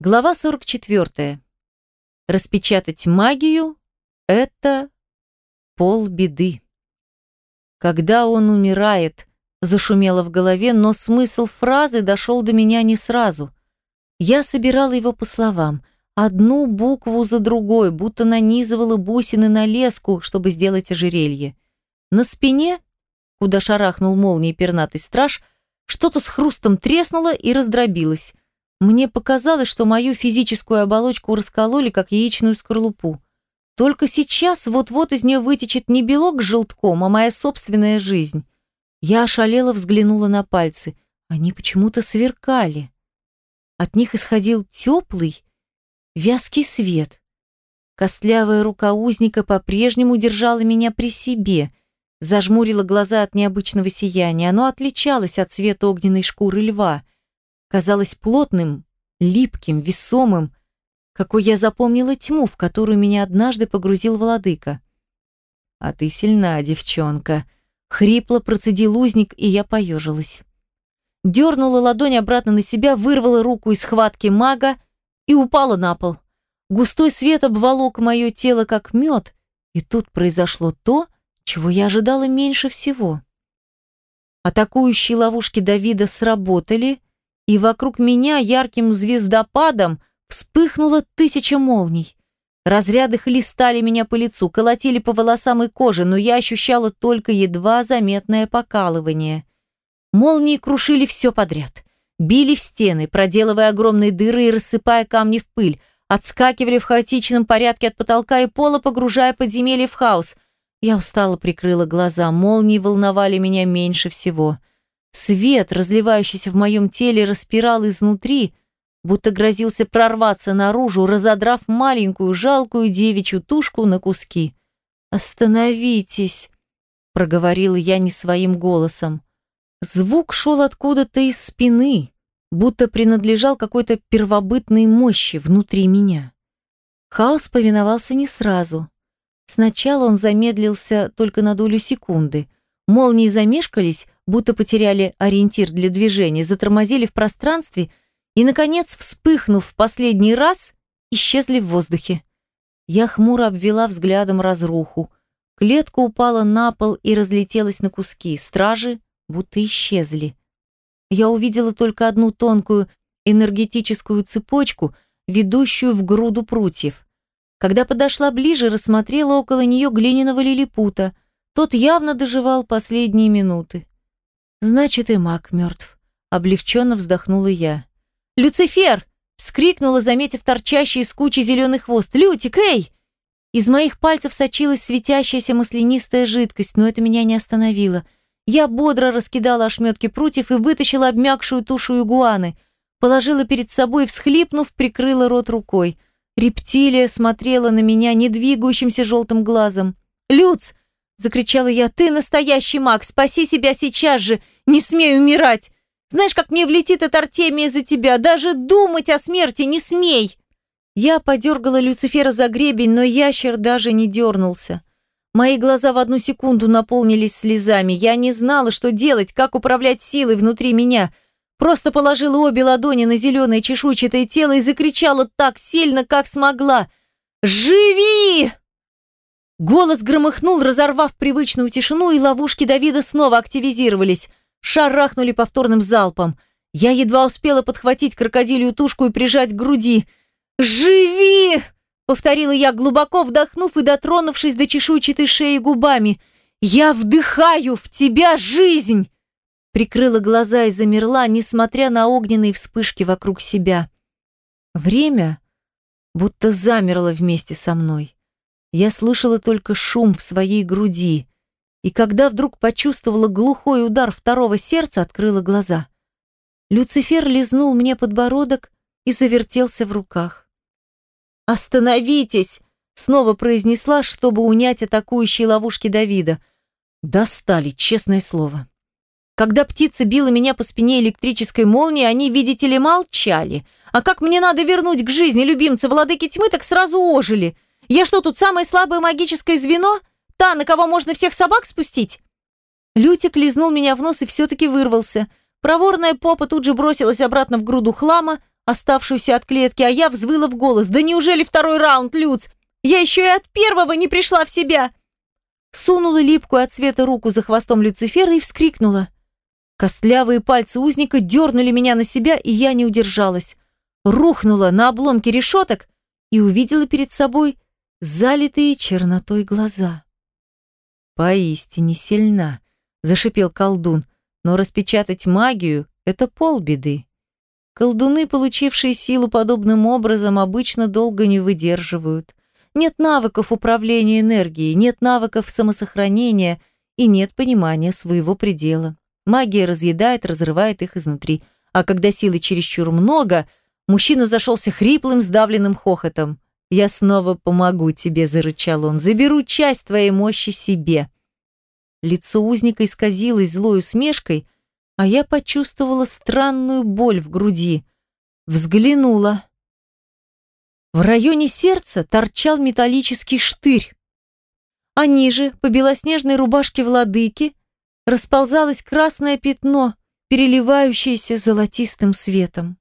Глава 44. Распечатать магию – это полбеды. Когда он умирает, зашумело в голове, но смысл фразы дошел до меня не сразу. Я собирала его по словам, одну букву за другой, будто нанизывала бусины на леску, чтобы сделать ожерелье. На спине, куда шарахнул молнией пернатый страж, что-то с хрустом треснуло и раздробилось. Мне показалось, что мою физическую оболочку раскололи, как яичную скорлупу. Только сейчас вот-вот из нее вытечет не белок с желтком, а моя собственная жизнь. Я ошалела взглянула на пальцы. Они почему-то сверкали. От них исходил теплый, вязкий свет. Костлявая рука узника по-прежнему держала меня при себе, зажмурила глаза от необычного сияния. Оно отличалось от цвета огненной шкуры льва — казалось плотным, липким, весомым, какой я запомнила тьму, в которую меня однажды погрузил владыка. «А ты сильна, девчонка», — хрипло процедил узник, и я поежилась. Дернула ладонь обратно на себя, вырвала руку из схватки мага и упала на пол. Густой свет обволок мое тело, как мед, и тут произошло то, чего я ожидала меньше всего. Атакующие ловушки Давида сработали, и вокруг меня ярким звездопадом вспыхнуло тысяча молний. Разряды хлестали меня по лицу, колотили по волосам и коже, но я ощущала только едва заметное покалывание. Молнии крушили все подряд. Били в стены, проделывая огромные дыры и рассыпая камни в пыль, отскакивали в хаотичном порядке от потолка и пола, погружая подземелье в хаос. Я устало прикрыла глаза, молнии волновали меня меньше всего. Свет, разливающийся в моем теле, распирал изнутри, будто грозился прорваться наружу, разодрав маленькую жалкую девичью тушку на куски. «Остановитесь!» — проговорила я не своим голосом. Звук шел откуда-то из спины, будто принадлежал какой-то первобытной мощи внутри меня. Хаос повиновался не сразу. Сначала он замедлился только на долю секунды. Молнии замешкались, будто потеряли ориентир для движения, затормозили в пространстве и, наконец, вспыхнув в последний раз, исчезли в воздухе. Я хмуро обвела взглядом разруху. Клетка упала на пол и разлетелась на куски. Стражи будто исчезли. Я увидела только одну тонкую энергетическую цепочку, ведущую в груду прутьев. Когда подошла ближе, рассмотрела около нее глиняного лилипута. Тот явно доживал последние минуты. Значит, и маг мертв. Облегченно вздохнула я. «Люцифер!» — скрикнула, заметив торчащий из кучи зеленый хвост. «Лютик, эй!» Из моих пальцев сочилась светящаяся маслянистая жидкость, но это меня не остановило. Я бодро раскидала ошметки прутьев и вытащила обмякшую тушу игуаны. Положила перед собой всхлипнув, прикрыла рот рукой. Рептилия смотрела на меня недвигающимся желтым глазом. «Люц, Закричала я, ты настоящий маг, спаси себя сейчас же, не смей умирать. Знаешь, как мне влетит эта Артемия за тебя, даже думать о смерти не смей. Я подергала Люцифера за гребень, но ящер даже не дернулся. Мои глаза в одну секунду наполнились слезами. Я не знала, что делать, как управлять силой внутри меня. Просто положила обе ладони на зеленое чешуйчатое тело и закричала так сильно, как смогла. «Живи!» Голос громыхнул, разорвав привычную тишину, и ловушки Давида снова активизировались. Шарахнули повторным залпом. Я едва успела подхватить крокодилью тушку и прижать к груди. «Живи!» — повторила я, глубоко вдохнув и дотронувшись до чешуйчатой шеи губами. «Я вдыхаю в тебя жизнь!» Прикрыла глаза и замерла, несмотря на огненные вспышки вокруг себя. Время будто замерло вместе со мной. Я слышала только шум в своей груди, и когда вдруг почувствовала глухой удар второго сердца, открыла глаза. Люцифер лизнул мне подбородок и завертелся в руках. «Остановитесь!» — снова произнесла, чтобы унять атакующие ловушки Давида. Достали, честное слово. Когда птица била меня по спине электрической молнией, они, видите ли, молчали. А как мне надо вернуть к жизни любимца владыки тьмы, так сразу ожили — я что, тут самое слабое магическое звено? Та, на кого можно всех собак спустить?» Лютик лизнул меня в нос и все-таки вырвался. Проворная попа тут же бросилась обратно в груду хлама, оставшуюся от клетки, а я взвыла в голос. «Да неужели второй раунд, Люц? Я еще и от первого не пришла в себя!» Сунула липкую от света руку за хвостом Люцифера и вскрикнула. Костлявые пальцы узника дернули меня на себя, и я не удержалась. Рухнула на обломки решеток и увидела перед собой залитые чернотой глаза. «Поистине сильна», — зашипел колдун, «но распечатать магию — это полбеды. Колдуны, получившие силу подобным образом, обычно долго не выдерживают. Нет навыков управления энергией, нет навыков самосохранения и нет понимания своего предела. Магия разъедает, разрывает их изнутри. А когда силы чересчур много, мужчина зашелся хриплым, сдавленным хохотом. «Я снова помогу тебе», – зарычал он. «Заберу часть твоей мощи себе». Лицо узника исказилось злой усмешкой, а я почувствовала странную боль в груди. Взглянула. В районе сердца торчал металлический штырь, а ниже, по белоснежной рубашке владыки, расползалось красное пятно, переливающееся золотистым светом.